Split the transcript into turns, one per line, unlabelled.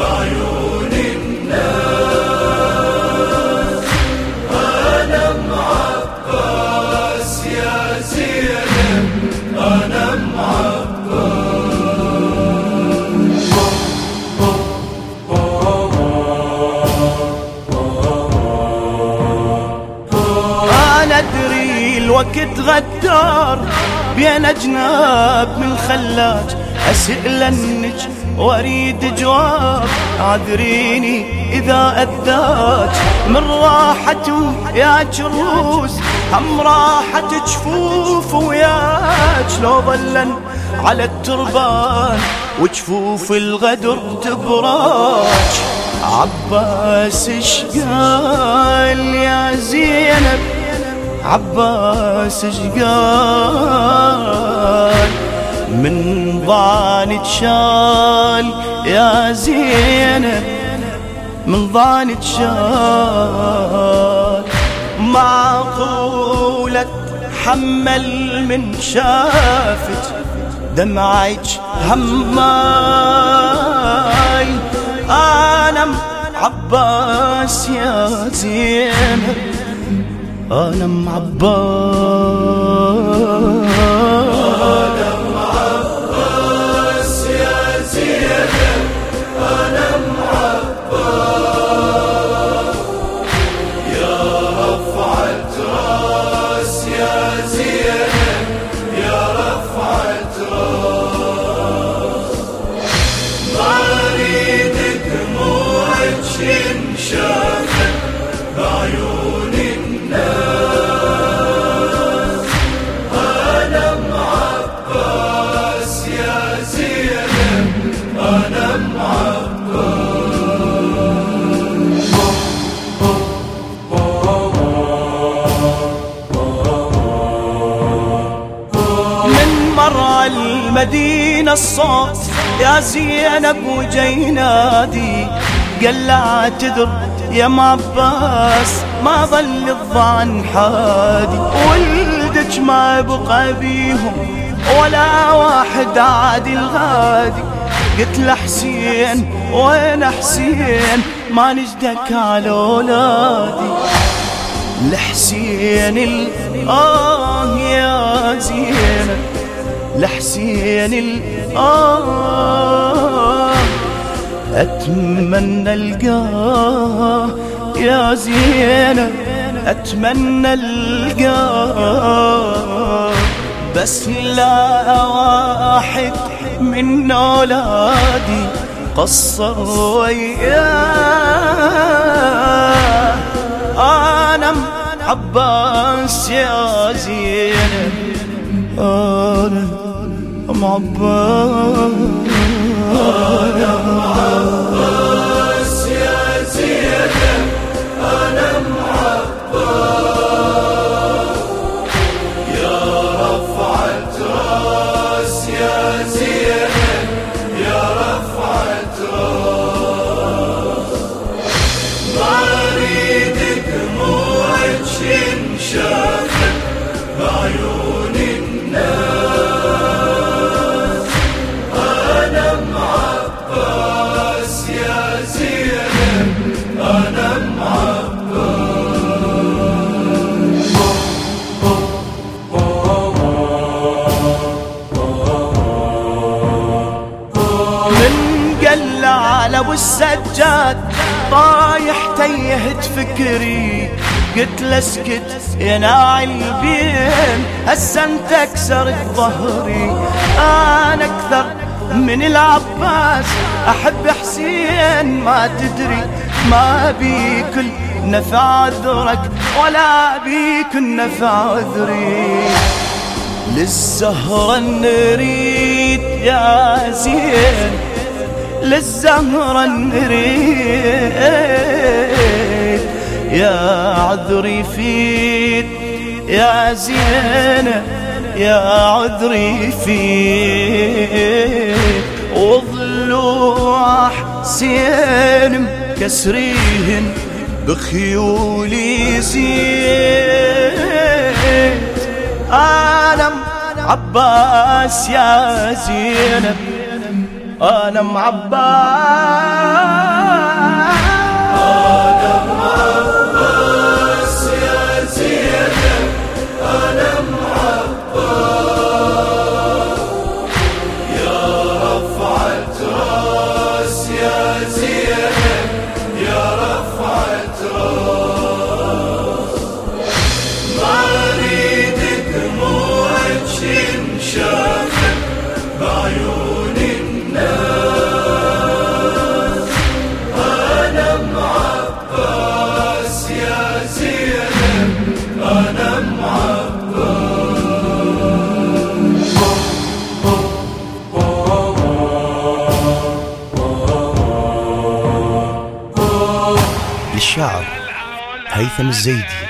بعيون الناس أنا يا زينب أنا أنا أدري الوقت غدار بين أجناب من خلاج أسئل النجم وأريد جواب. عذريني إذا أذاك. من راحته يا جروس هم راحت جفوف وياك. لو ظلن على التربان وجفوف الغدر تبراك. عباس اش قال يا زينب؟ عباس اش قال؟ من ضاني شال يا زينب من ضاني شال معقولة حمل من شافت دمعك هماي. أنا عباس يا زينب أنا عباس. المدينة الصوت. يا زينب وجينادي قال لا اعتذر يا معباس ما ظل الظان حادي. ولدك ما بقى بيهم ولا واحد عادي الغادي. قلت له حسين وين حسين؟ ما نجدك على أولادي. لحسين الآه يا زينب. لحسين الآه. أتمنى ألقاه يا زينب أتمنى ألقاه. بس لا واحد من أولادي قصر وياه. أنا عباس يا زينب أنا أم عباس أنا عباس يا زينب أنا أم عباس يا رفعة راس يا زينب يا رفعة راس ما أريد دموعك ينشافت بعيون ابو السجاد طايح تيهت فكري. قلت له اسكت يا ناعي البين هسه انت كسرت ظهري أنا أكثر من العباس أحب حسين ما تدري. ما بيكل نفع عذرك ولا بيكل نفع عذري للزهرة نريد يا زين للزهرة نريد يا عذري فيك يا زينة يا عذري فيك. وضلوع حسين مكسريهن بخيولي زين عالم عباس يا زينب أنا معبى للشاعر هيثم الزيدي.